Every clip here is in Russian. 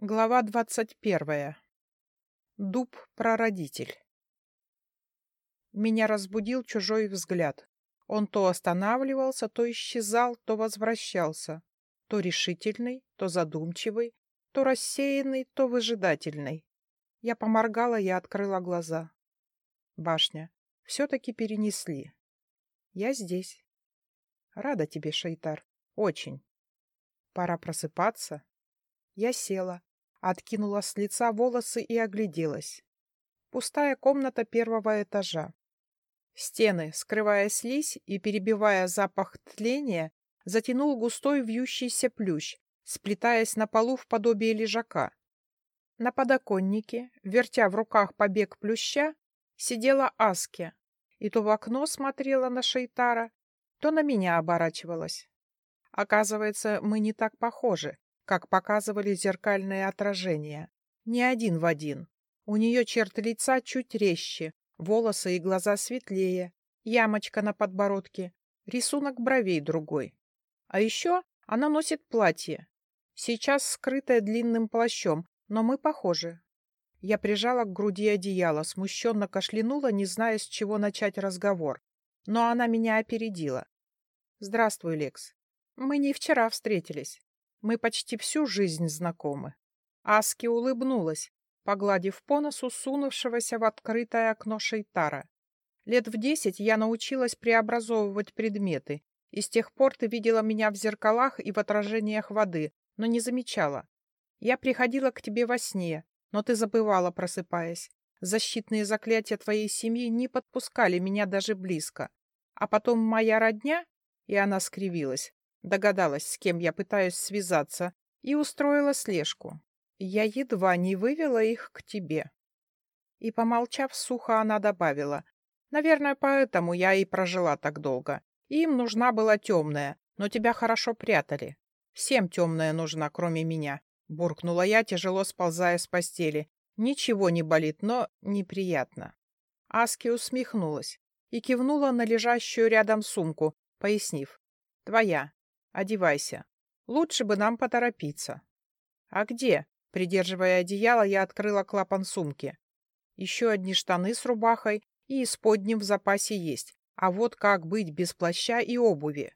Глава двадцать первая. Дуб-прародитель. Меня разбудил чужой взгляд. Он то останавливался, то исчезал, то возвращался. То решительный, то задумчивый, то рассеянный, то выжидательный. Я поморгала и открыла глаза. Башня. Все-таки перенесли. Я здесь. Рада тебе, Шейтар. Очень. Пора просыпаться. Я села, Откинула с лица волосы и огляделась. Пустая комната первого этажа. Стены, скрывая слизь и перебивая запах тления, затянул густой вьющийся плющ, сплетаясь на полу в подобие лежака. На подоконнике, вертя в руках побег плюща, сидела Аски, и то в окно смотрела на Шейтара, то на меня оборачивалась. Оказывается, мы не так похожи, как показывали зеркальные отражения. Не один в один. У нее черты лица чуть резче, волосы и глаза светлее, ямочка на подбородке, рисунок бровей другой. А еще она носит платье. Сейчас скрытое длинным плащом, но мы похожи. Я прижала к груди одеяло, смущенно кашлянула, не зная, с чего начать разговор. Но она меня опередила. «Здравствуй, Лекс. Мы не вчера встретились. Мы почти всю жизнь знакомы. Аски улыбнулась, погладив по носу сунувшегося в открытое окно Шейтара. Лет в десять я научилась преобразовывать предметы, и с тех пор ты видела меня в зеркалах и в отражениях воды, но не замечала. Я приходила к тебе во сне, но ты забывала, просыпаясь. Защитные заклятия твоей семьи не подпускали меня даже близко. А потом моя родня, и она скривилась, Догадалась, с кем я пытаюсь связаться, и устроила слежку. Я едва не вывела их к тебе. И, помолчав сухо, она добавила. Наверное, поэтому я и прожила так долго. Им нужна была темная, но тебя хорошо прятали. Всем темная нужна, кроме меня. Буркнула я, тяжело сползая с постели. Ничего не болит, но неприятно. Аски усмехнулась и кивнула на лежащую рядом сумку, пояснив. Твоя. Одевайся. Лучше бы нам поторопиться. А где? Придерживая одеяло, я открыла клапан сумки. Еще одни штаны с рубахой и исподним в запасе есть. А вот как быть без плаща и обуви?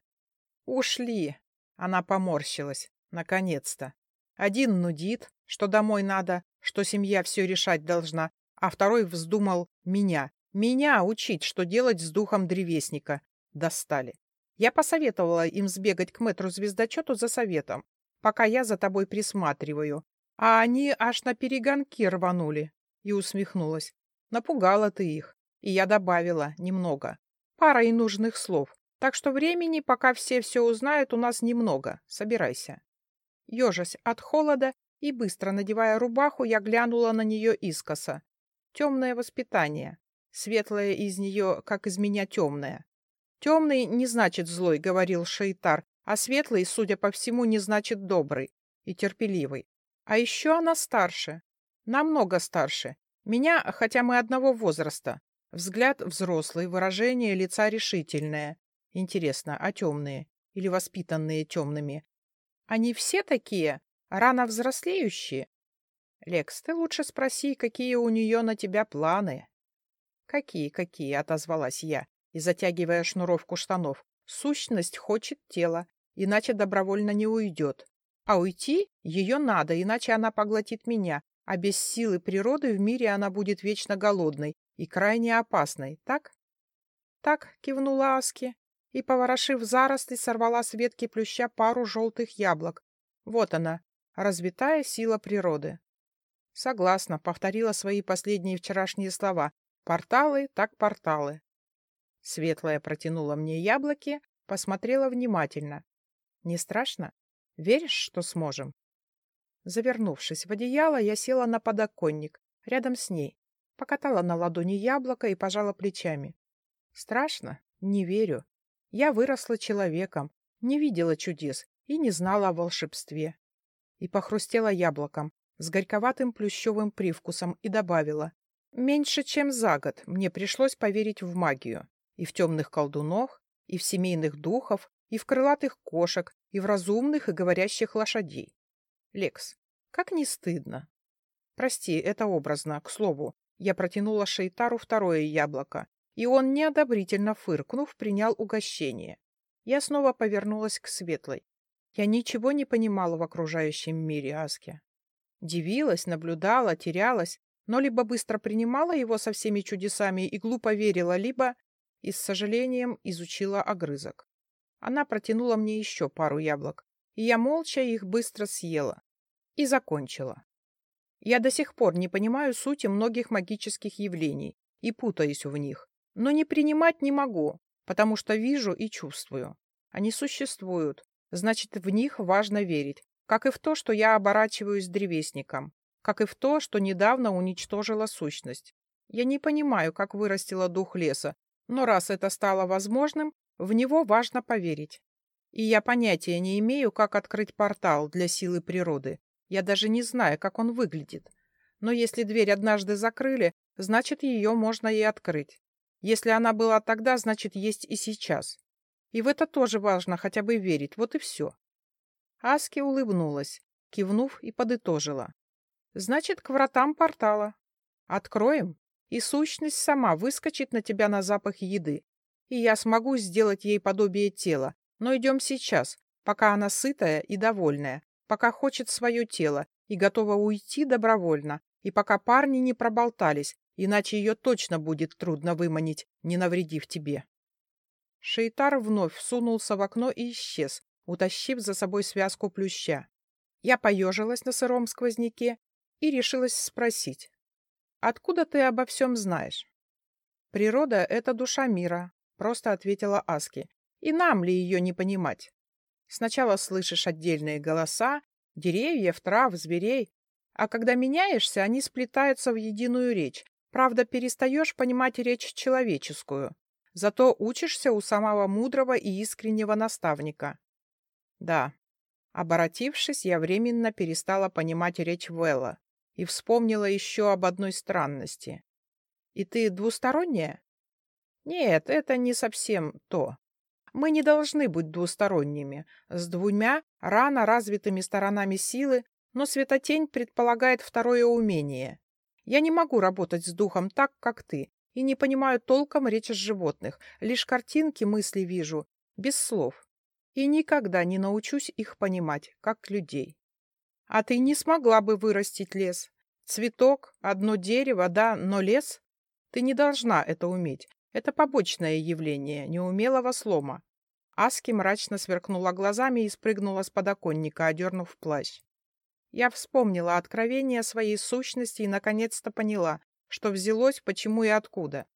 Ушли. Она поморщилась. Наконец-то. Один нудит, что домой надо, что семья все решать должна, а второй вздумал меня. Меня учить, что делать с духом древесника. Достали. Я посоветовала им сбегать к мэтру-звездочету за советом, пока я за тобой присматриваю. А они аж на перегонки рванули. И усмехнулась. Напугала ты их. И я добавила немного. Пара и нужных слов. Так что времени, пока все все узнают, у нас немного. Собирайся. Ежась от холода и быстро надевая рубаху, я глянула на нее искоса. Темное воспитание. Светлое из нее, как из меня темное. Темный не значит злой, говорил Шейтар, а светлый, судя по всему, не значит добрый и терпеливый. А еще она старше, намного старше. Меня, хотя мы одного возраста. Взгляд взрослый, выражение лица решительное. Интересно, а темные? Или воспитанные темными? Они все такие? Рано взрослеющие? Лекс, ты лучше спроси, какие у нее на тебя планы. Какие, какие, отозвалась я и затягивая шнуровку штанов. Сущность хочет тела, иначе добровольно не уйдет. А уйти ее надо, иначе она поглотит меня, а без силы природы в мире она будет вечно голодной и крайне опасной, так? Так, кивнула Аски, и, поворошив заросли, сорвала с ветки плюща пару желтых яблок. Вот она, развитая сила природы. Согласна, повторила свои последние вчерашние слова. Порталы так порталы. Светлая протянула мне яблоки, посмотрела внимательно. «Не страшно? Веришь, что сможем?» Завернувшись в одеяло, я села на подоконник, рядом с ней, покатала на ладони яблоко и пожала плечами. «Страшно? Не верю. Я выросла человеком, не видела чудес и не знала о волшебстве». И похрустела яблоком с горьковатым плющевым привкусом и добавила. «Меньше чем за год мне пришлось поверить в магию. И в темных колдунов, и в семейных духов, и в крылатых кошек, и в разумных и говорящих лошадей. Лекс, Как не стыдно. Прости, это образно, к слову. Я протянула Шейтару второе яблоко, и он, неодобрительно фыркнув, принял угощение. Я снова повернулась к Светлой. Я ничего не понимала в окружающем мире Аски. Дивилась, наблюдала, терялась, но либо быстро принимала его со всеми чудесами и глупо верила, либо, и с сожалением, изучила огрызок. Она протянула мне еще пару яблок, и я молча их быстро съела. И закончила. Я до сих пор не понимаю сути многих магических явлений и путаюсь в них, но не принимать не могу, потому что вижу и чувствую. Они существуют, значит, в них важно верить, как и в то, что я оборачиваюсь древесником, как и в то, что недавно уничтожила сущность. Я не понимаю, как вырастила дух леса, но раз это стало возможным, в него важно поверить. И я понятия не имею, как открыть портал для силы природы. Я даже не знаю, как он выглядит. Но если дверь однажды закрыли, значит, ее можно и открыть. Если она была тогда, значит, есть и сейчас. И в это тоже важно хотя бы верить, вот и все. Аски улыбнулась, кивнув и подытожила. Значит, к вратам портала. Откроем, и сущность сама выскочит на тебя на запах еды. И я смогу сделать ей подобие тела, но идем сейчас, пока она сытая и довольная, пока хочет свое тело и готова уйти добровольно, и пока парни не проболтались, иначе ее точно будет трудно выманить, не навредив тебе. Шейтар вновь сунулся в окно и исчез, утащив за собой связку плюща. Я поежилась на сыром сквозняке и решилась спросить. «Откуда ты обо всем знаешь?» «Природа — это душа мира», — просто ответила Аски. «И нам ли ее не понимать? Сначала слышишь отдельные голоса, деревьев, трав, зверей, а когда меняешься, они сплетаются в единую речь. Правда, перестаешь понимать речь человеческую. Зато учишься у самого мудрого и искреннего наставника. Да. Оборотившись, я временно перестала понимать речь Вэлла и вспомнила еще об одной странности. И ты двусторонняя? Нет, это не совсем то. Мы не должны быть двусторонними, с двумя рано развитыми сторонами силы, но светотень предполагает второе умение. Я не могу работать с духом так, как ты, и не понимаю толком речи животных, лишь картинки мысли вижу, без слов и никогда не научусь их понимать, как людей. А ты не смогла бы вырастить лес. Цветок, одно дерево, да, но лес? Ты не должна это уметь. Это побочное явление неумелого слома. Аски мрачно сверкнула глазами и спрыгнула с подоконника, одернув плащ. Я вспомнила откровение своей сущности и наконец-то поняла, что взялось, почему и откуда.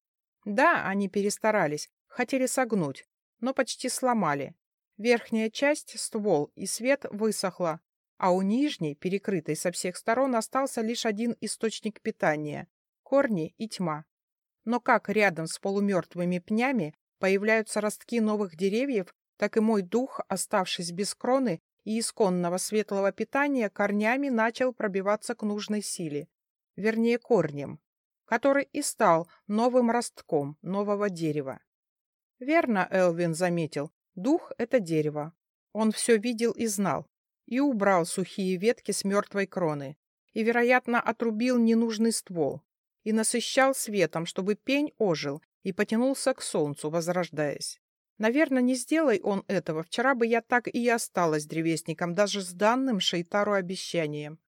Да, они перестарались, хотели согнуть, но почти сломали. Верхняя часть, ствол и свет высохла, а у нижней, перекрытой со всех сторон, остался лишь один источник питания — корни и тьма. Но как рядом с полумертвыми пнями появляются ростки новых деревьев, так и мой дух, оставшись без кроны и исконного светлого питания, корнями начал пробиваться к нужной силе, вернее корнем, который и стал новым ростком нового дерева. Верно Элвин заметил, Дух — это дерево. Он все видел и знал. И убрал сухие ветки с мертвой кроны. И, вероятно, отрубил ненужный ствол. И насыщал светом, чтобы пень ожил и потянулся к солнцу, возрождаясь. Наверное, не сделай он этого, вчера бы я так и осталась древесником, даже с данным Шейтару обещанием.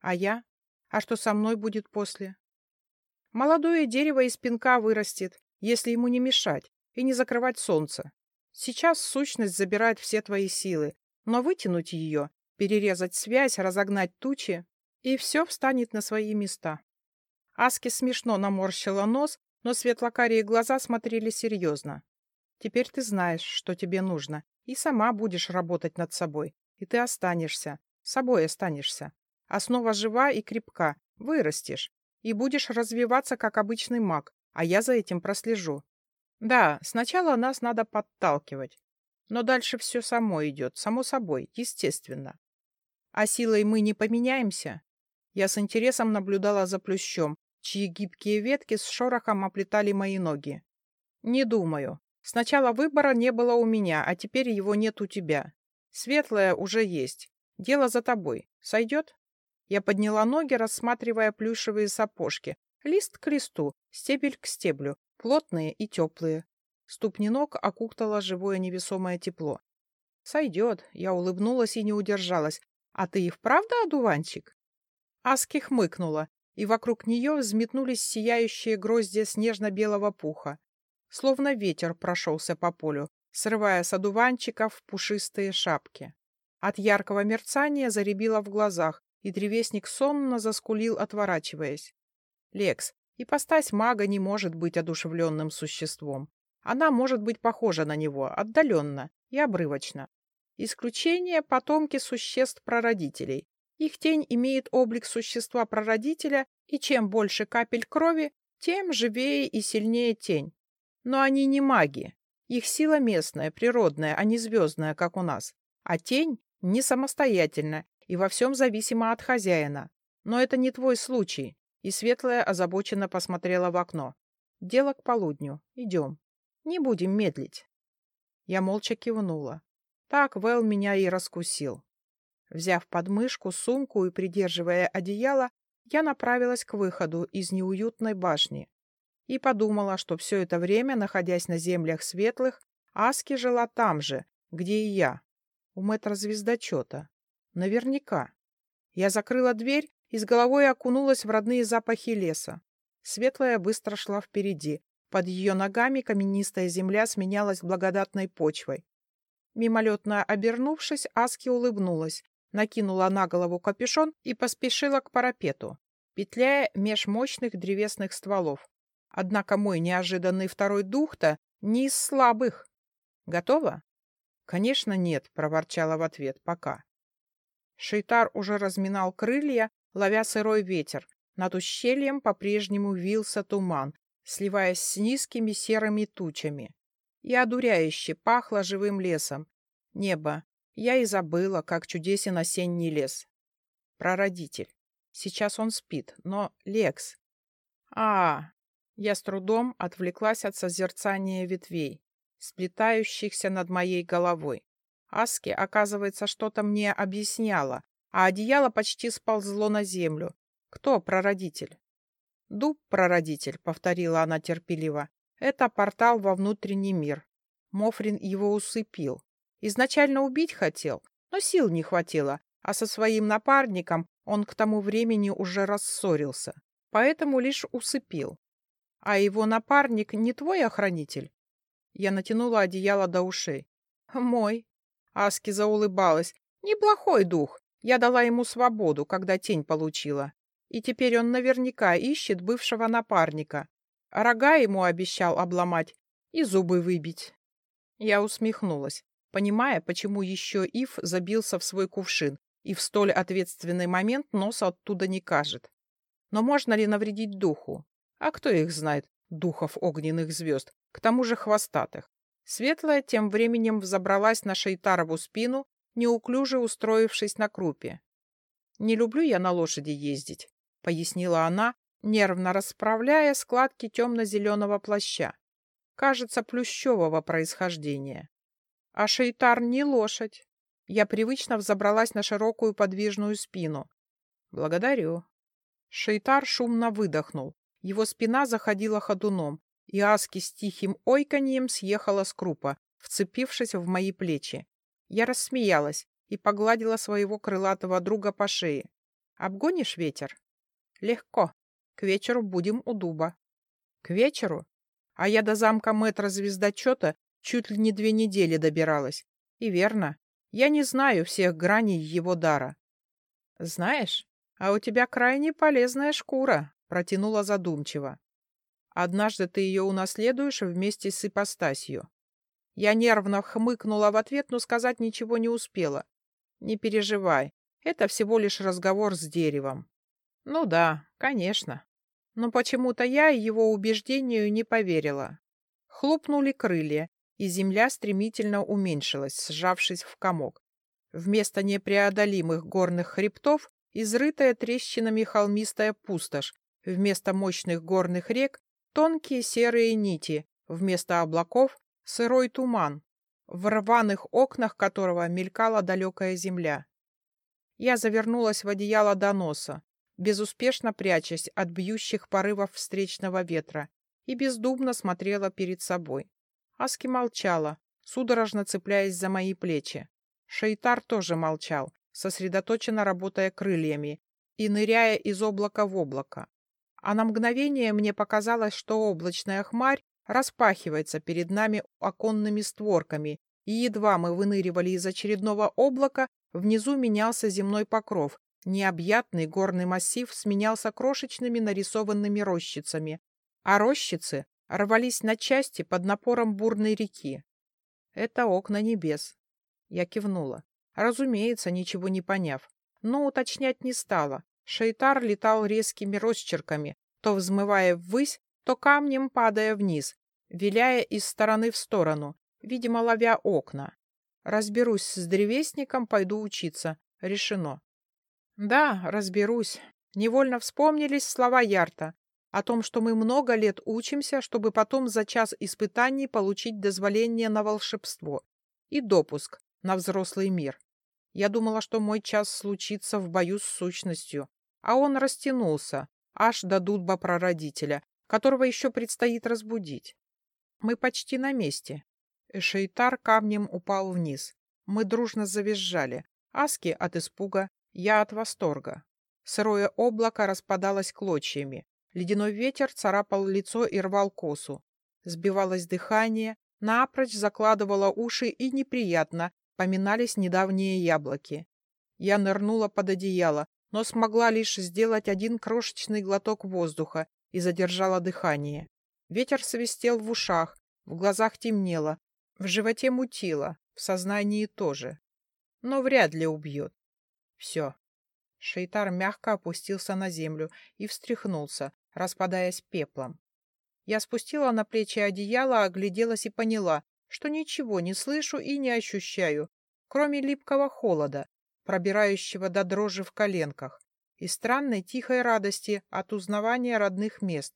А я? А что со мной будет после? Молодое дерево из пинка вырастет, если ему не мешать и не закрывать солнце. Сейчас сущность забирает все твои силы, но вытянуть ее, перерезать связь, разогнать тучи, и все встанет на свои места. Аски смешно наморщила нос, но светлокарие глаза смотрели серьезно. Теперь ты знаешь, что тебе нужно, и сама будешь работать над собой, и ты останешься, собой останешься. Основа жива и крепка, вырастешь, и будешь развиваться как обычный маг, а я за этим прослежу. Да, сначала нас надо подталкивать, но дальше все само идет, само собой, естественно. А силой мы не поменяемся. Я с интересом наблюдала за плющом, чьи гибкие ветки с шорохом оплетали мои ноги. Не думаю. Сначала выбора не было у меня, а теперь его нет у тебя. Светлое уже есть. Дело за тобой. Сойдет? Я подняла ноги, рассматривая плюшевые сапожки. Лист к листу, стебель к стеблю, плотные и теплые. Ступни ног окутало живое невесомое тепло. «Сойдет», — я улыбнулась и не удержалась. «А ты и вправду одуванчик?» Аски хмыкнула, и вокруг нее взметнулись сияющие гроздья снежно-белого пуха. Словно ветер прошелся по полю, срывая с одуванчиков пушистые шапки. От яркого мерцания заребило в глазах, и древесник сонно заскулил, отворачиваясь. «Лекс, ипостась мага не может быть одушевленным существом. Она может быть похожа на него, отдаленно и обрывочно. Исключение – потомки существ-прародителей. Их тень имеет облик существа-прародителя, и чем больше капель крови, тем живее и сильнее тень. Но они не маги. Их сила местная, природная, а не звездная, как у нас. А тень не самостоятельна и во всем зависима от хозяина. Но это не твой случай. И Светлая озабоченно посмотрела в окно. Дело к полудню. Идем. Не будем медлить. Я молча кивнула. Так Вэл меня и раскусил. Взяв подмышку, сумку и придерживая одеяло, я направилась к выходу из неуютной башни и подумала, что все это время, находясь на землях светлых, Аски жила там же, где и я, у мэтра звездочета. Наверняка. Я закрыла дверь и с головой окунулась в родные запахи леса. Светлая быстро шла впереди. Под ее ногами каменистая земля сменялась благодатной почвой. Мимолетно обернувшись, Аски улыбнулась, накинула на голову капюшон и поспешила к парапету, петляя меж мощных древесных стволов. Однако мой неожиданный второй дух-то не из слабых. Готова? Конечно, нет, проворчала в ответ. Пока. Шейтар уже разминал крылья, ловя сырой ветер. Над ущельем по-прежнему вился туман, сливаясь с низкими серыми тучами и одуряюще пахло живым лесом. Небо. Я и забыла, как чудесен осенний лес. Прародитель. Сейчас он спит, но Лекс... А, я с трудом отвлеклась от созерцания ветвей, сплетающихся над моей головой. Аски, оказывается, что-то мне объясняла, а одеяло почти сползло на землю. Кто прародитель? Дуб прародитель, повторила она терпеливо. Это портал во внутренний мир. Мофрин его усыпил. Изначально убить хотел, но сил не хватило, а со своим напарником он к тому времени уже рассорился, поэтому лишь усыпил. А его напарник не твой охранитель? Я натянула одеяло до ушей. Мой. Аски заулыбалась. Неплохой дух. Я дала ему свободу, когда тень получила. И теперь он наверняка ищет бывшего напарника, Рога ему обещал обломать и зубы выбить. Я усмехнулась, понимая, почему еще Ив забился в свой кувшин и в столь ответственный момент носа оттуда не кажет. Но можно ли навредить духу? А кто их знает, духов огненных звезд, к тому же хвостатых? Светлая тем временем взобралась на Шейтарову спину, неуклюже устроившись на крупе. «Не люблю я на лошади ездить», — пояснила она, нервно расправляя складки темно-зеленого плаща. Кажется, плющевого происхождения. А Шейтар не лошадь. Я привычно взобралась на широкую подвижную спину. Благодарю. Шейтар шумно выдохнул. Его спина заходила ходуном, и Аски с тихим ойканьем съехала с крупа, вцепившись в мои плечи. Я рассмеялась и погладила своего крылатого друга по шее. «Обгонишь ветер?» «Легко», к вечеру будем у дуба. К вечеру? А я до замка мэтра звездочета чуть ли не две недели добиралась. И верно, я не знаю всех граней его дара. Знаешь, а у тебя крайне полезная шкура, протянула задумчиво. Однажды ты ее унаследуешь вместе с ипостасью. Я нервно хмыкнула в ответ, но сказать ничего не успела. Не переживай, это всего лишь разговор с деревом. Ну да, конечно. Но почему-то я его убеждению не поверила. Хлопнули крылья, и земля стремительно уменьшилась, сжавшись в комок. Вместо непреодолимых горных хребтов изрытая трещинами холмистая пустошь, вместо мощных горных рек тонкие серые нити, вместо облаков сырой туман, в рваных окнах которого мелькала далекая земля. Я завернулась в одеяло до носа, безуспешно прячась от бьющих порывов встречного ветра, и бездумно смотрела перед собой. Аски молчала, судорожно цепляясь за мои плечи. Шейтар тоже молчал, сосредоточенно работая крыльями и ныряя из облака в облако. А на мгновение мне показалось, что облачная хмарь распахивается перед нами оконными створками, и едва мы выныривали из очередного облака, внизу менялся земной покров, необъятный горный массив сменялся крошечными нарисованными рощицами, а рощицы рвались на части под напором бурной реки. Это окна небес. Я кивнула. Разумеется, ничего не поняв. Но уточнять не стала. Шейтар летал резкими росчерками, то взмывая ввысь, то камнем падая вниз, виляя из стороны в сторону, видимо, ловя окна. Разберусь с древесником, пойду учиться. Решено. Да, разберусь. Невольно вспомнились слова Ярта о том, что мы много лет учимся, чтобы потом за час испытаний получить дозволение на волшебство и допуск на взрослый мир. Я думала, что мой час случится в бою с сущностью, а он растянулся, аж до дудба прародителя, которого еще предстоит разбудить. Мы почти на месте. Эшейтар камнем упал вниз. Мы дружно завизжали. Аски от испуга, я от восторга. Сырое облако распадалось клочьями. Ледяной ветер царапал лицо и рвал косу. Сбивалось дыхание, напрочь закладывало уши и неприятно поминались недавние яблоки. Я нырнула под одеяло, но смогла лишь сделать один крошечный глоток воздуха и задержала дыхание. Ветер свистел в ушах, в глазах темнело, в животе мутило, в сознании тоже. Но вряд ли убьет. Все. Шейтар мягко опустился на землю и встряхнулся, распадаясь пеплом. Я спустила на плечи одеяло, огляделась и поняла, что ничего не слышу и не ощущаю, кроме липкого холода, пробирающего до дрожи в коленках, и странной тихой радости от узнавания родных мест.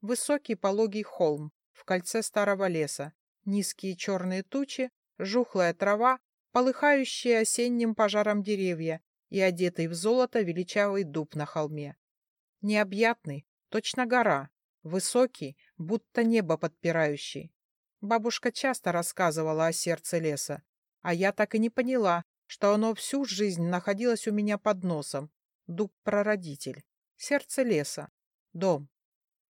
Высокий пологий холм в кольце старого леса, низкие черные тучи, жухлая трава, полыхающие осенним пожаром деревья и одетый в золото величавый дуб на холме. Необъятный, Точно гора, высокий, будто небо подпирающий. Бабушка часто рассказывала о сердце леса, а я так и не поняла, что оно всю жизнь находилось у меня под носом. Дуб-прародитель, сердце леса, дом.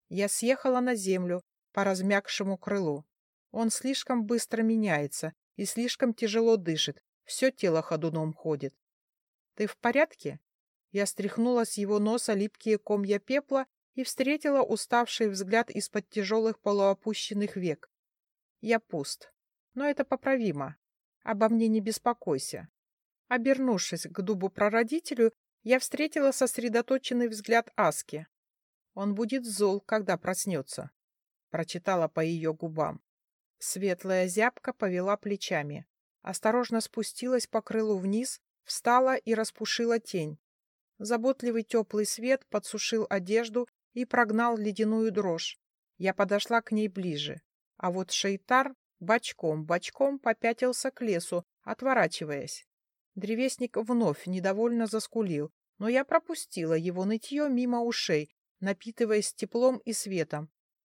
Я съехала на землю по размягшему крылу. Он слишком быстро меняется и слишком тяжело дышит, все тело ходуном ходит. «Ты в порядке?» Я стряхнула с его носа липкие комья пепла и встретила уставший взгляд из-под тяжелых полуопущенных век. Я пуст, но это поправимо. Обо мне не беспокойся. Обернувшись к дубу-прародителю, я встретила сосредоточенный взгляд Аски. Он будет зол, когда проснется. Прочитала по ее губам. Светлая зябка повела плечами. Осторожно спустилась по крылу вниз, встала и распушила тень. Заботливый теплый свет подсушил одежду и прогнал ледяную дрожь. Я подошла к ней ближе. А вот Шейтар бочком-бочком попятился к лесу, отворачиваясь. Древесник вновь недовольно заскулил, но я пропустила его нытье мимо ушей, напитываясь теплом и светом.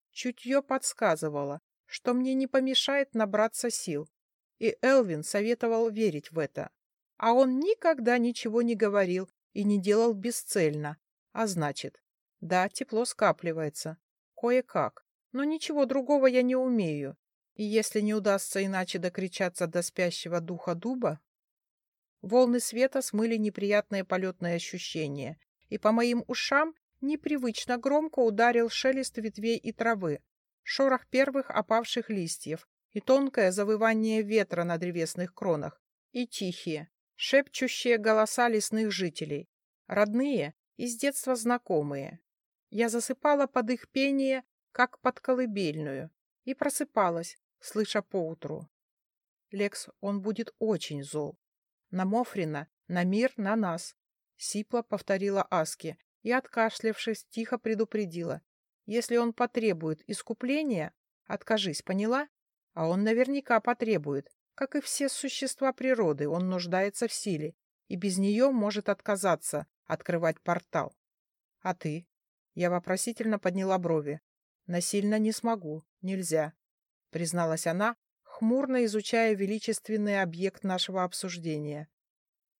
Чутье подсказывало, что мне не помешает набраться сил. И Элвин советовал верить в это. А он никогда ничего не говорил и не делал бесцельно. А значит, да, тепло скапливается. Кое-как. Но ничего другого я не умею. И если не удастся иначе докричаться до спящего духа дуба... Волны света смыли неприятное полетное ощущение, и по моим ушам непривычно громко ударил шелест ветвей и травы, шорох первых опавших листьев и тонкое завывание ветра на древесных кронах, и тихие, шепчущие голоса лесных жителей, родные и с детства знакомые. Я засыпала под их пение, как под колыбельную, и просыпалась, слыша поутру. Лекс, он будет очень зол. На Мофрина, на мир, на нас. Сипла повторила Аски и, откашлявшись, тихо предупредила. Если он потребует искупления, откажись, поняла? А он наверняка потребует. Как и все существа природы, он нуждается в силе. и без нее может отказаться открывать портал. А ты? Я вопросительно подняла брови. Насильно не смогу, нельзя, призналась она, хмурно изучая величественный объект нашего обсуждения.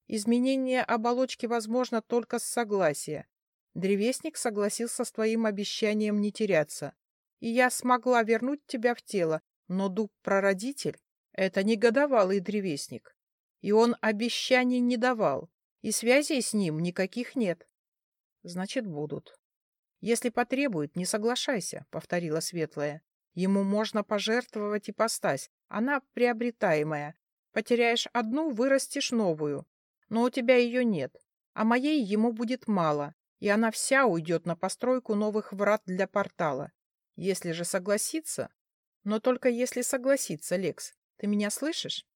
Изменение оболочки возможно только с согласия. Древесник согласился с твоим обещанием не теряться. И я смогла вернуть тебя в тело, но дуб-прародитель — это не годовалый древесник. И он обещаний не давал, и связей с ним никаких нет. Значит, будут. Если потребует, не соглашайся, — повторила Светлая. Ему можно пожертвовать ипостась, она приобретаемая. Потеряешь одну, вырастешь новую. Но у тебя ее нет, а моей ему будет мало, и она вся уйдет на постройку новых врат для портала. Если же согласится... Но только если согласится, Лекс. Ты меня слышишь?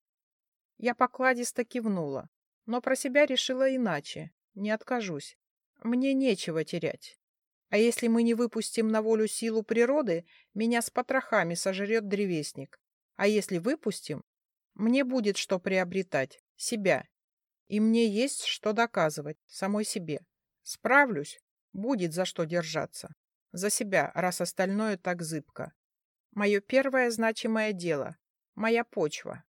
Я покладисто кивнула, но про себя решила иначе. Не откажусь. Мне нечего терять. А если мы не выпустим на волю силу природы, меня с потрохами сожрет древесник. А если выпустим, мне будет что приобретать, себя. И мне есть что доказывать самой себе. Справлюсь, будет за что держаться. За себя, раз остальное так зыбко. Мое первое значимое дело — моя почва.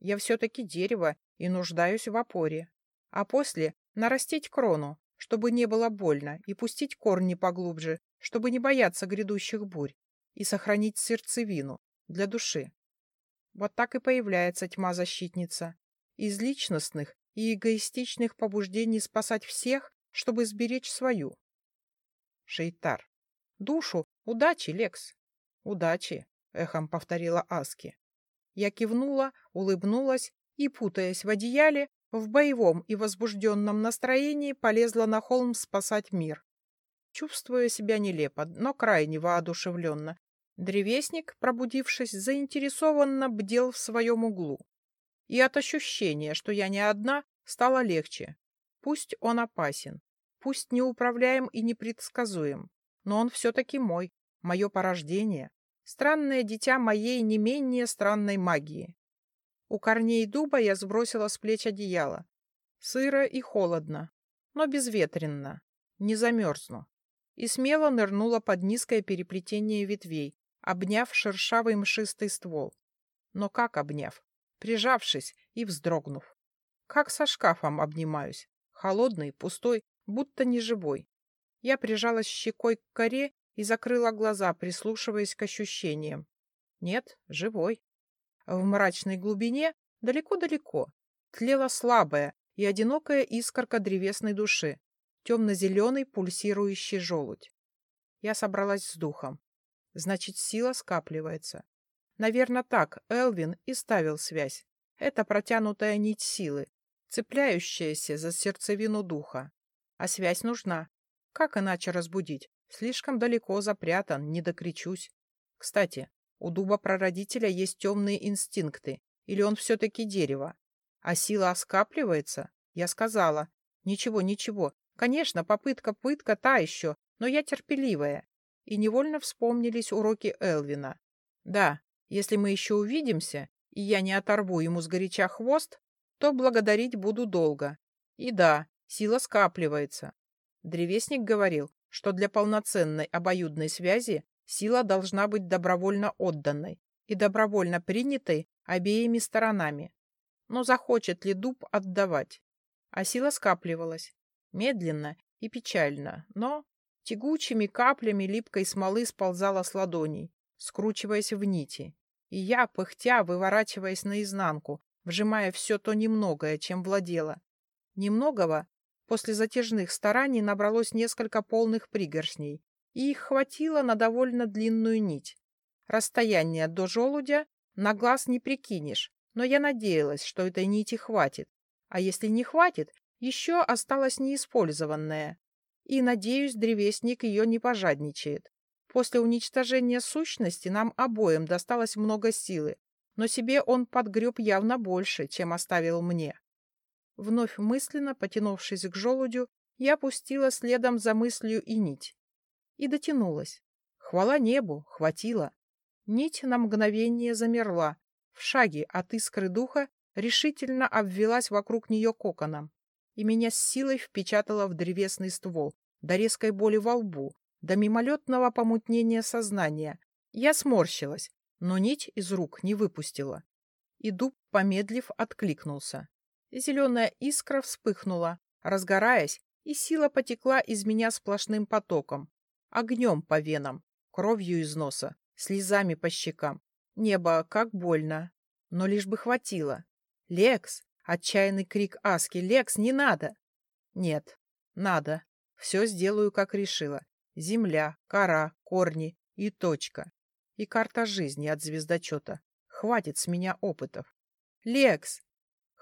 Я все-таки дерево и нуждаюсь в опоре. А после — нарастить крону, чтобы не было больно, и пустить корни поглубже, чтобы не бояться грядущих бурь, и сохранить сердцевину для души. Вот так и появляется тьма-защитница. Из личностных и эгоистичных побуждений спасать всех, чтобы сберечь свою. Шейтар. Душу. Удачи, Лекс. Удачи, эхом повторила Аски. Я кивнула, улыбнулась и, путаясь в одеяле, в боевом и возбужденном настроении полезла на холм спасать мир. Чувствуя себя нелепо, но крайне воодушевленно, древесник, пробудившись, заинтересованно бдел в своем углу. И от ощущения, что я не одна, стало легче. Пусть он опасен, пусть неуправляем и непредсказуем, но он все-таки мой, мое порождение, странное дитя моей не менее странной магии. У корней дуба я сбросила с плеч одеяло. Сыро и холодно, но безветренно. Не замерзну. И смело нырнула под низкое переплетение ветвей, обняв шершавый мшистый ствол. Но как обняв? Прижавшись и вздрогнув. Как со шкафом обнимаюсь. Холодный, пустой, будто неживой. Я прижалась щекой к коре и закрыла глаза, прислушиваясь к ощущениям. Нет, живой. В мрачной глубине, далеко-далеко, тлела слабая и одинокая искорка древесной души, темно-зеленый пульсирующий желудь. Я собралась с духом. Значит, сила скапливается. Наверное, так Элвин и ставил связь. Это протянутая нить силы, цепляющаяся за сердцевину духа. А связь нужна. Как иначе разбудить? Слишком далеко запрятан, не докричусь. Кстати, у дуба-прародителя есть темные инстинкты, или он все-таки дерево. А сила скапливается? Я сказала. Ничего, ничего. Конечно, попытка-пытка та еще, но я терпеливая. И невольно вспомнились уроки Элвина. Да, если мы еще увидимся, и я не оторву ему сгоряча хвост, то благодарить буду долго. И да, сила скапливается. Древесник говорил, что для полноценной обоюдной связи Сила должна быть добровольно отданной и добровольно принятой обеими сторонами. Но захочет ли дуб отдавать? А сила скапливалась. Медленно и печально, но тягучими каплями липкой смолы сползала с ладоней, скручиваясь в нити. И я, пыхтя, выворачиваясь наизнанку, вжимая все то немногое, чем владела. Немногого после затяжных стараний набралось несколько полных пригоршней, и их хватило на довольно длинную нить. Расстояние до желудя на глаз не прикинешь, но я надеялась, что этой нити хватит. А если не хватит, еще осталась неиспользованная. И, надеюсь, древесник ее не пожадничает. После уничтожения сущности нам обоим досталось много силы, но себе он подгреб явно больше, чем оставил мне. Вновь мысленно потянувшись к желудю, я пустила следом за мыслью и нить и дотянулась. Хвала небу, хватило. Нить на мгновение замерла. В шаге от искры духа решительно обвелась вокруг нее коконом. и меня с силой впечатало в древесный ствол, до резкой боли во лбу, до мимолетного помутнения сознания. Я сморщилась, но нить из рук не выпустила. И дуб, помедлив, откликнулся. Зеленая искра вспыхнула, разгораясь, и сила потекла из меня сплошным потоком. Огнем по венам, кровью из носа, слезами по щекам. Небо, как больно. Но лишь бы хватило. «Лекс!» — отчаянный крик Аски. «Лекс, не надо!» «Нет, надо. Все сделаю, как решила. Земля, кора, корни и точка. И карта жизни от звездочета. Хватит с меня опытов. «Лекс!»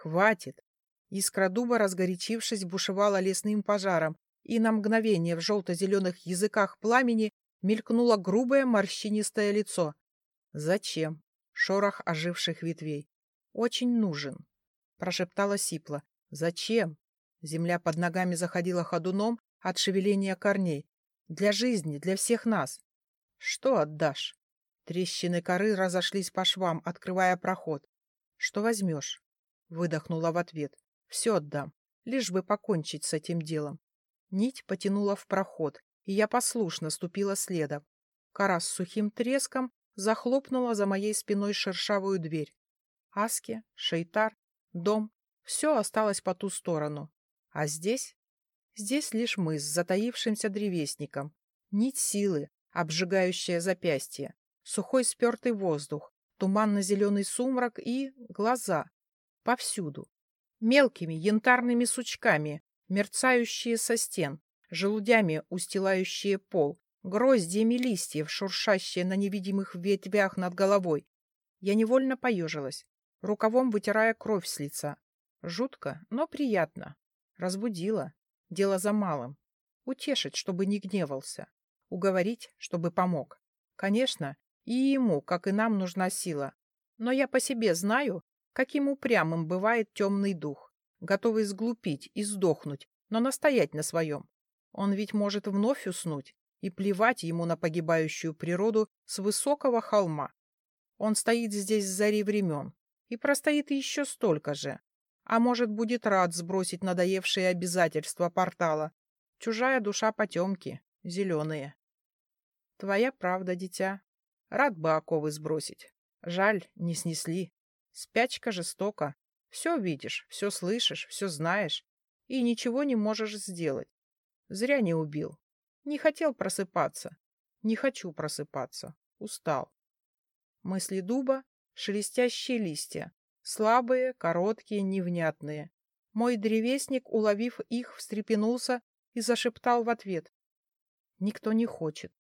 «Хватит!» Искра дуба, разгорячившись, бушевала лесным пожаром, и на мгновение в желто-зеленых языках пламени мелькнуло грубое морщинистое лицо. «Зачем?» Шорох оживших ветвей. «Очень нужен», — прошептала Сипла. «Зачем?» Земля под ногами заходила ходуном от шевеления корней. «Для жизни, для всех нас». «Что отдашь?» Трещины коры разошлись по швам, открывая проход. «Что возьмешь?» Выдохнула в ответ. «Все отдам, лишь бы покончить с этим делом». Нить потянула в проход, и я послушно ступила следом. Кора с сухим треском захлопнула за моей спиной шершавую дверь. Аски, Шейтар, дом — все осталось по ту сторону. А здесь? Здесь лишь мы с затаившимся древесником. Нить силы, обжигающая запястье, сухой спертый воздух, туманно-зеленый сумрак и глаза. Повсюду. Мелкими янтарными сучками, мерцающие со стен, желудями устилающие пол, гроздьями листьев, шуршащие на невидимых ветвях над головой. Я невольно поежилась, рукавом вытирая кровь с лица. Жутко, но приятно. Разбудила. Дело за малым. Утешить, чтобы не гневался. Уговорить, чтобы помог. Конечно, и ему, как и нам, нужна сила. Но я по себе знаю, каким упрямым бывает темный дух, готовый сглупить и сдохнуть, но настоять на своем. Он ведь может вновь уснуть, и плевать ему на погибающую природу с высокого холма. Он стоит здесь с зари времен и простоит еще столько же. А может, будет рад сбросить надоевшие обязательства портала. Чужая душа потемки, зеленые. Твоя правда, дитя. Рад бы оковы сбросить. Жаль, не снесли. Спячка жестока. Все видишь, все слышишь, все знаешь. И ничего не можешь сделать. Зря не убил. Не хотел просыпаться. Не хочу просыпаться. Устал. Мысли дуба — шелестящие листья. Слабые, короткие, невнятные. Мой древесник, уловив их, встрепенулся и зашептал в ответ. «Никто не хочет».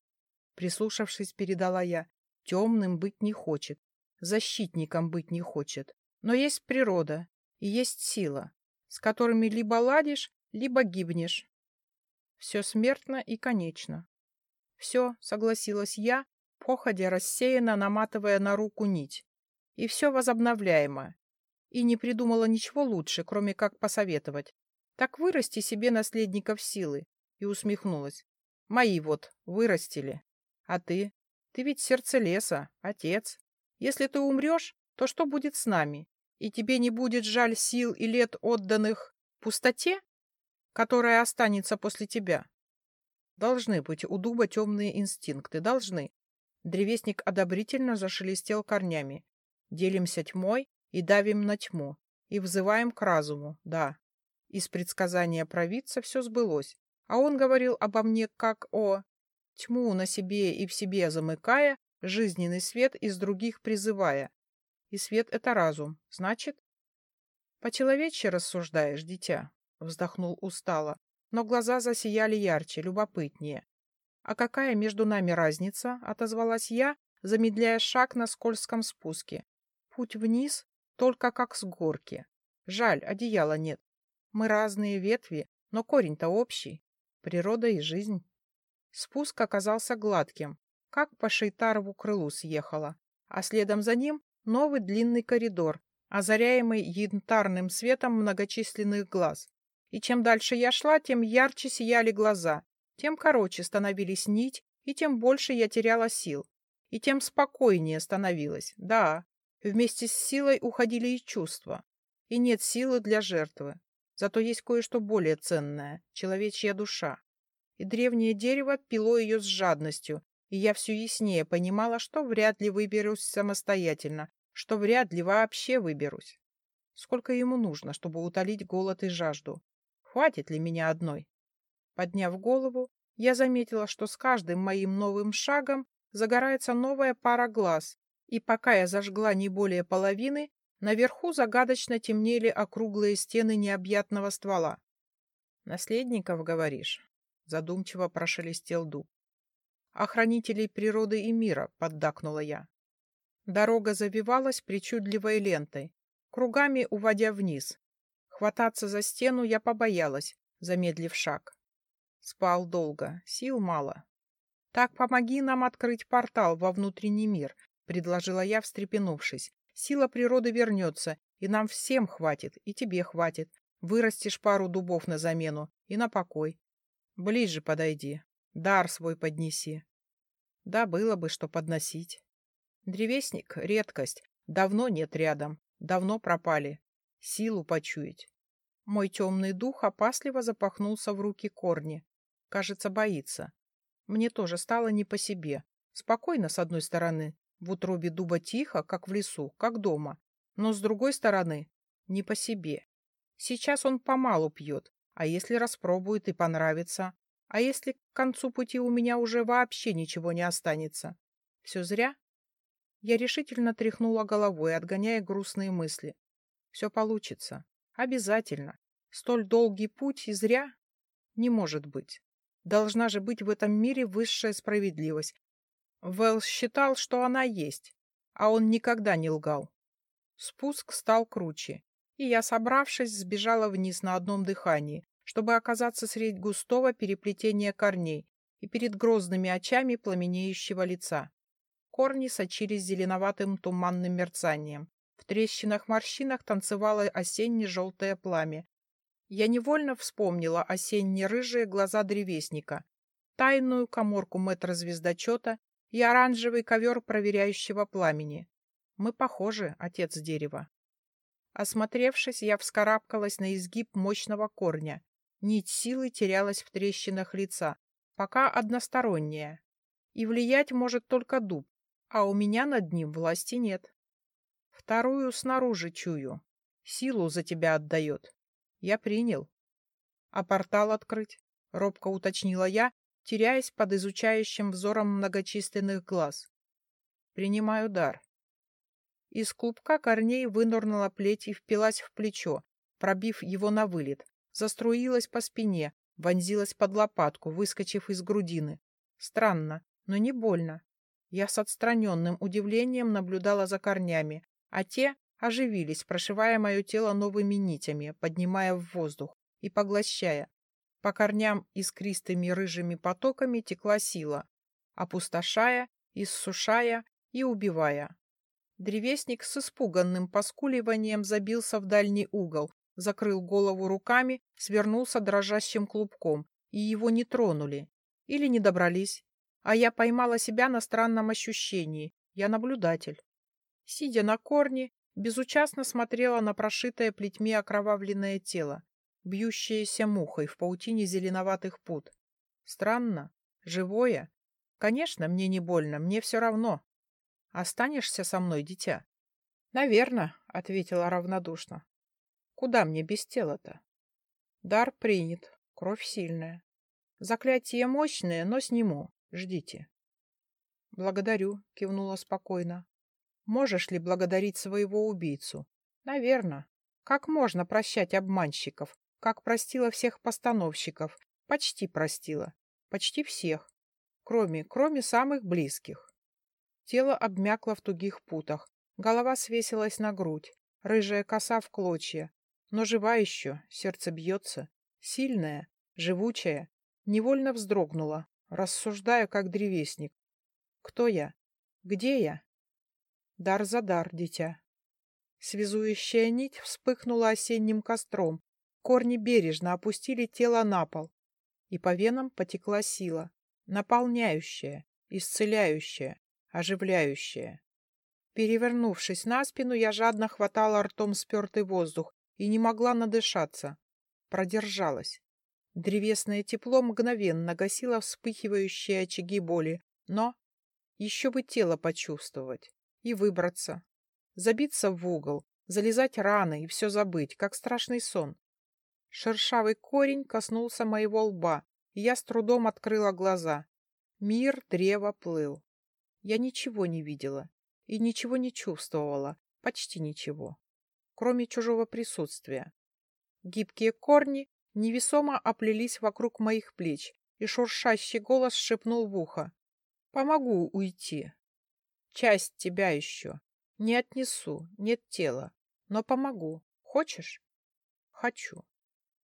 Прислушавшись, передала я. «Темным быть не хочет. Защитником быть не хочет. Но есть природа и есть сила, с которыми либо ладишь, либо гибнешь. Все смертно и конечно. Все, согласилась я, походя рассеянно наматывая на руку нить. И все возобновляемо. И не придумала ничего лучше, кроме как посоветовать. Так вырасти себе наследников силы. И усмехнулась. Мои вот вырастили. А ты? Ты ведь сердце леса, отец. Если ты умрешь, то что будет с нами? И тебе не будет жаль сил и лет отданных пустоте? которая останется после тебя. Должны быть у дуба темные инстинкты, должны. Древесник одобрительно зашелестел корнями. Делимся тьмой и давим на тьму, и взываем к разуму, да. Из предсказания провидца все сбылось, а он говорил обо мне как о... Тьму на себе и в себе замыкая, жизненный свет из других призывая. И свет — это разум, значит... По-человечьи рассуждаешь, дитя, вздохнул устало, но глаза засияли ярче, любопытнее. «А какая между нами разница?» — отозвалась я, замедляя шаг на скользком спуске. «Путь вниз, только как с горки. Жаль, одеяла нет. Мы разные ветви, но корень-то общий. Природа и жизнь». Спуск оказался гладким, как по Шейтарову крылу съехала, а следом за ним новый длинный коридор, озаряемый янтарным светом многочисленных глаз. И чем дальше я шла, тем ярче сияли глаза, тем короче становились нить, и тем больше я теряла сил. И тем спокойнее становилась, да. Вместе с силой уходили и чувства. И нет силы для жертвы. Зато есть кое-что более ценное — человечья душа. И древнее дерево пило ее с жадностью, и я все яснее понимала, что вряд ли выберусь самостоятельно, что вряд ли вообще выберусь. Сколько ему нужно, чтобы утолить голод и жажду? Хватит ли меня одной? Подняв голову, я заметила, что с каждым моим новым шагом загорается новая пара глаз, и пока я зажгла не более половины, наверху загадочно темнели округлые стены необъятного ствола. «Наследников, говоришь?» — задумчиво прошелестел дуб. «Охранителей природы и мира», — поддакнула я. Дорога завивалась причудливой лентой, кругами уводя вниз. Хвататься за стену я побоялась, замедлив шаг. Спал долго, сил мало. «Так помоги нам открыть портал во внутренний мир», — предложила я, встрепенувшись. «Сила природы вернется, и нам всем хватит, и тебе хватит. Вырастешь пару дубов на замену и на покой. Ближе подойди, дар свой поднеси». Да, было бы, что подносить. Древесник — редкость, давно нет рядом. Давно пропали. Силу почуять. Мой темный дух опасливо запахнулся в руки корни. Кажется, боится. Мне тоже стало не по себе. Спокойно, с одной стороны, в утробе дуба тихо, как в лесу, как дома. Но с другой стороны, не по себе. Сейчас он помалу пьет, а если распробует и понравится? А если к концу пути у меня уже вообще ничего не останется? Все зря? Я решительно тряхнула головой, отгоняя грустные мысли. Все получится. Обязательно. Столь долгий путь и зря? Не может быть. Должна же быть в этом мире высшая справедливость. Вэлл считал, что она есть, а он никогда не лгал. Спуск стал круче, и я, собравшись, сбежала вниз на одном дыхании, чтобы оказаться средь густого переплетения корней и перед грозными очами пламенеющего лица. Корни сочились зеленоватым туманным мерцанием. В трещинах-морщинах танцевало осенне-желтое пламя. Я невольно вспомнила осенне-рыжие глаза древесника, тайную коморку мэтра-звездочета и оранжевый ковер проверяющего пламени. Мы похожи, отец дерева. Осмотревшись, я вскарабкалась на изгиб мощного корня. Нить силы терялась в трещинах лица, пока односторонняя. И влиять может только дуб, а у меня над ним власти нет. Вторую снаружи чую. Силу за тебя отдает. Я принял. А портал открыть? Робко уточнила я, теряясь под изучающим взором многочисленных глаз. Принимаю дар. Из клубка корней вынырнула плеть и впилась в плечо, пробив его на вылет. Заструилась по спине, вонзилась под лопатку, выскочив из грудины. Странно, но не больно. Я с отстраненным удивлением наблюдала за корнями, а те оживились, прошивая мое тело новыми нитями, поднимая в воздух и поглощая. По корням искристыми рыжими потоками текла сила, опустошая, иссушая и убивая. Древесник с испуганным поскуливанием забился в дальний угол, закрыл голову руками, свернулся дрожащим клубком, и его не тронули. Или не добрались, а я поймала себя на странном ощущении. Я наблюдатель. Сидя на корне, безучастно смотрела на прошитое плетьми окровавленное тело, бьющееся мухой в паутине зеленоватых пут. Странно. Живое. Конечно, мне не больно, мне все равно. Останешься со мной, дитя? — Наверно, — ответила равнодушно. — Куда мне без тела-то? Дар принят, кровь сильная. Заклятие мощное, но сниму. Ждите. Благодарю, кивнула спокойно. Можешь ли благодарить своего убийцу? Наверно. Как можно прощать обманщиков? Как простила всех постановщиков? Почти простила. Почти всех. Кроме, кроме самых близких. Тело обмякло в тугих путах. Голова свесилась на грудь. Рыжая коса в клочья. Но жива еще, сердце бьется. Сильная, живучая. Невольно вздрогнула, рассуждая как древесник. Кто я? Где я? Дар за дар, дитя. Связующая нить вспыхнула осенним костром. Корни бережно опустили тело на пол. И по венам потекла сила, наполняющая, исцеляющая, оживляющая. Перевернувшись на спину, я жадно хватала ртом спертый воздух и не могла надышаться. продержалась. Древесное тепло мгновенно гасило вспыхивающие очаги боли, но еще бы тело почувствовать и выбраться, забиться в угол, залезать раны и все забыть, как страшный сон. Шершавый корень коснулся моего лба, и я с трудом открыла глаза. Мир древа плыл. Я ничего не видела и ничего не чувствовала, почти ничего, кроме чужого присутствия. Гибкие корни невесомо оплелись вокруг моих плеч, и шуршащий голос шепнул в ухо. «Помогу уйти. Часть тебя еще. Не отнесу, нет тела, но помогу. Хочешь?» «Хочу».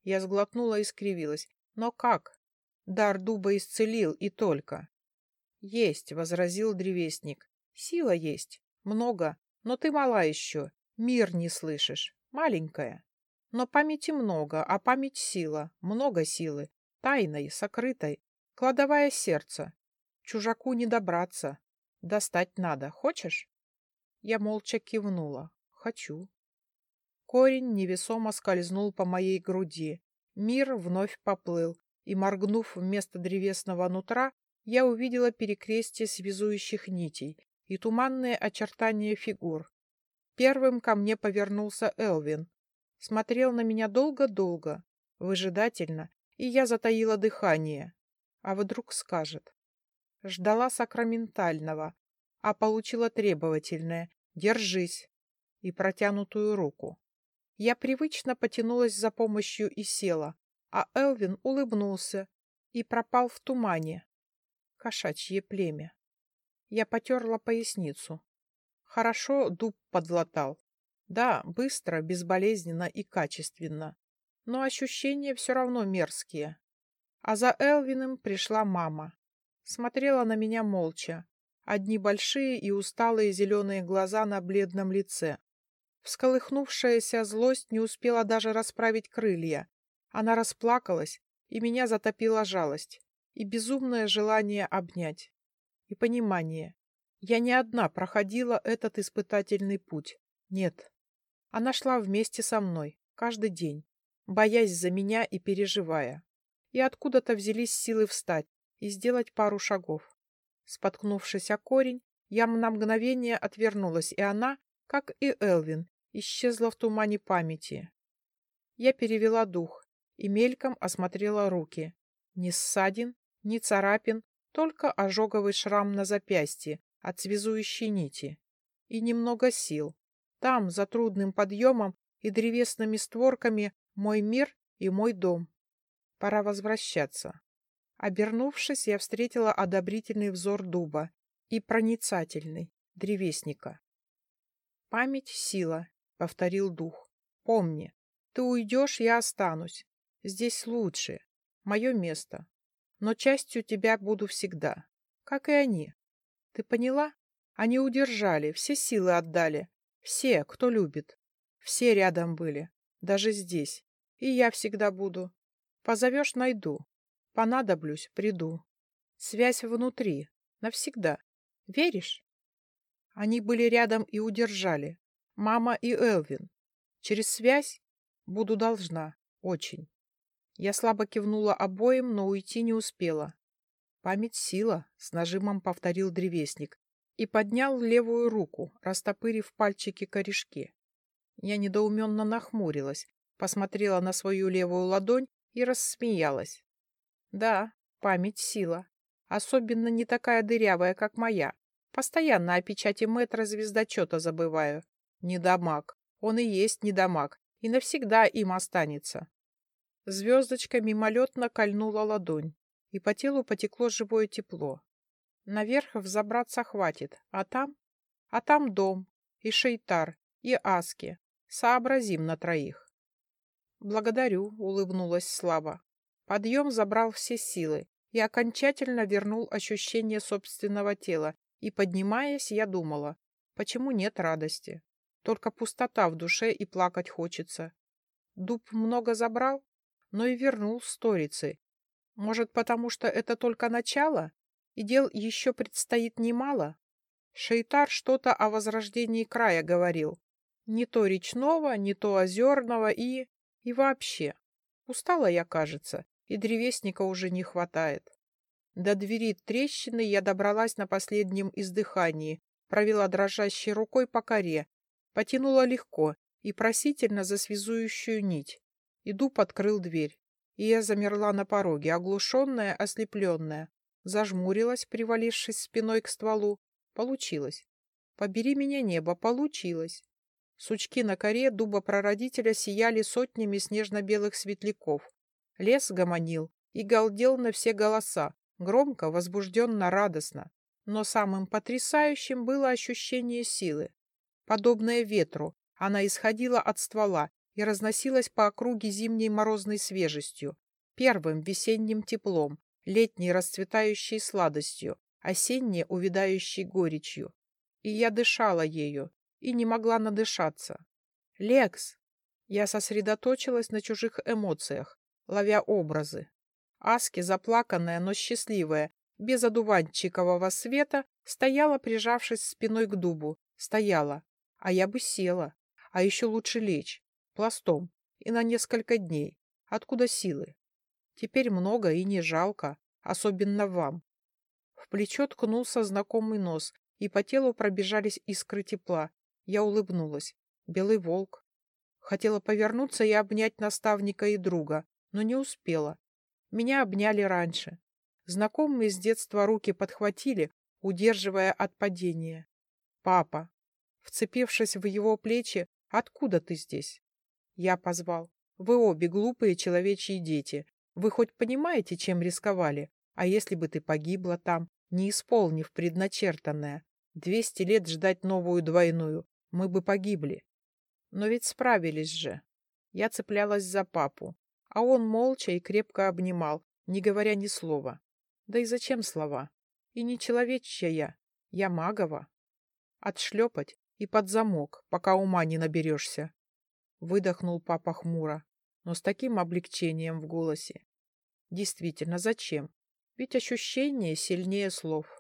Я сглотнула и скривилась. «Но как?» Дар дуба исцелил, и только. «Есть», — возразил древесник. «Сила есть. Много. Но ты мала еще. Мир не слышишь. Маленькая. Но памяти много, а память — сила. Много силы. Тайной, сокрытой. Кладовая сердце. Чужаку не добраться. Достать надо. Хочешь?» Я молча кивнула. «Хочу». Корень невесомо скользнул по моей груди. Мир вновь поплыл, и, моргнув вместо древесного нутра, я увидела перекрестие связующих нитей и туманные очертания фигур. Первым ко мне повернулся Элвин. Смотрел на меня долго-долго, выжидательно, и я затаила дыхание. А вдруг скажет. Ждала сакраментального, а получила требовательное «держись» и протянутую руку. Я привычно потянулась за помощью и села, а Элвин улыбнулся и пропал в тумане. Кошачье племя. Я потерла поясницу. Хорошо дуб подлатал. Да, быстро, безболезненно и качественно. Но ощущения все равно мерзкие. А за Элвином пришла мама. Смотрела на меня молча. Одни большие и усталые зеленые глаза на бледном лице. Всколыхнувшаяся злость не успела даже расправить крылья. Она расплакалась, и меня затопила жалость и безумное желание обнять. И понимание. Я не одна проходила этот испытательный путь. Нет. Она шла вместе со мной, каждый день, боясь за меня и переживая. И откуда-то взялись силы встать и сделать пару шагов. Споткнувшись о корень, я на мгновение отвернулась, и она, как и Элвин, исчезла в тумане памяти. Я перевела дух и мельком осмотрела руки. Ни ссадин, ни царапин, только ожоговый шрам на запястье от связующей нити. И немного сил. Там, за трудным подъемом и древесными створками, мой мир и мой дом. Пора возвращаться. Обернувшись, я встретила одобрительный взор дуба и проницательный древесника. «Память — сила», — повторил дух. «Помни, ты уйдешь, я останусь. Здесь лучше. Мое место. Но частью тебя буду всегда. Как и они. Ты поняла? Они удержали, все силы отдали. Все, кто любит. Все рядом были. Даже здесь. И я всегда буду. Позовешь — найду. Понадоблюсь — приду. Связь внутри. Навсегда. Веришь? Они были рядом и удержали. Мама и Элвин. Через связь буду должна. Очень. Я слабо кивнула обоим, но уйти не успела. «Память — сила», — с нажимом повторил древесник и поднял левую руку, растопырив пальчики корешки. Я недоуменно нахмурилась, посмотрела на свою левую ладонь и рассмеялась. «Да, память — сила. Особенно не такая дырявая, как моя. Постоянно о печати метра звездочета забываю. Недомаг. Он и есть недомаг, и навсегда им останется. Звездочка мимолетно кольнула ладонь, и по телу потекло живое тепло. Наверх взобраться хватит, а там? А там дом, и Шейтар, и Аски. Сообразим на троих. Благодарю, улыбнулась слабо. Подъем забрал все силы и окончательно вернул ощущение собственного тела, и, поднимаясь, я думала, почему нет радости? Только пустота в душе и плакать хочется. Дуб много забрал? но и вернул сторицы. Может, потому что это только начало, и дел еще предстоит немало? Шейтар что-то о возрождении края говорил. Не то речного, не то озерного и... и вообще. Устала я, кажется, и древесника уже не хватает. До двери трещины я добралась на последнем издыхании, провела дрожащей рукой по коре, потянула легко и просительно за связующую нить. И дуб открыл дверь, и я замерла на пороге, оглушенная, ослепленная. Зажмурилась, привалившись спиной к стволу. Получилось. Побери меня небо, получилось. Сучки на коре дуба прародителя сияли сотнями снежно-белых светляков. Лес гомонил и галдел на все голоса, громко, возбужденно, радостно. Но самым потрясающим было ощущение силы. Подобное ветру, она исходила от ствола и разносилась по округе зимней морозной свежестью, первым весенним теплом, летней расцветающей сладостью, осенне увядающей горечью. И я дышала ею, и не могла надышаться. «Лекс!» Я сосредоточилась на чужих эмоциях, ловя образы. Аски, заплаканная, но счастливая, без одуванчикового света, стояла, прижавшись спиной к дубу. Стояла. А я бы села. А еще лучше лечь. Пластом. И на несколько дней. Откуда силы? Теперь много и не жалко. Особенно вам. В плечо ткнулся знакомый нос, и по телу пробежались искры тепла. Я улыбнулась. Белый волк. Хотела повернуться и обнять наставника и друга, но не успела. Меня обняли раньше. Знакомые с детства руки подхватили, удерживая от падения. «Папа!» Вцепившись в его плечи, «Откуда ты здесь?» Я позвал. «Вы обе глупые человечьи дети. Вы хоть понимаете, чем рисковали? А если бы ты погибла там, не исполнив предначертанное? Двести лет ждать новую двойную мы бы погибли. Но ведь справились же. Я цеплялась за папу, а он молча и крепко обнимал, не говоря ни слова. Да и зачем слова? И не человечья я, я магова. Отшлепать и под замок, пока ума не наберешься. Выдохнул папа хмуро, но с таким облегчением в голосе. Действительно, зачем? Ведь ощущение сильнее слов.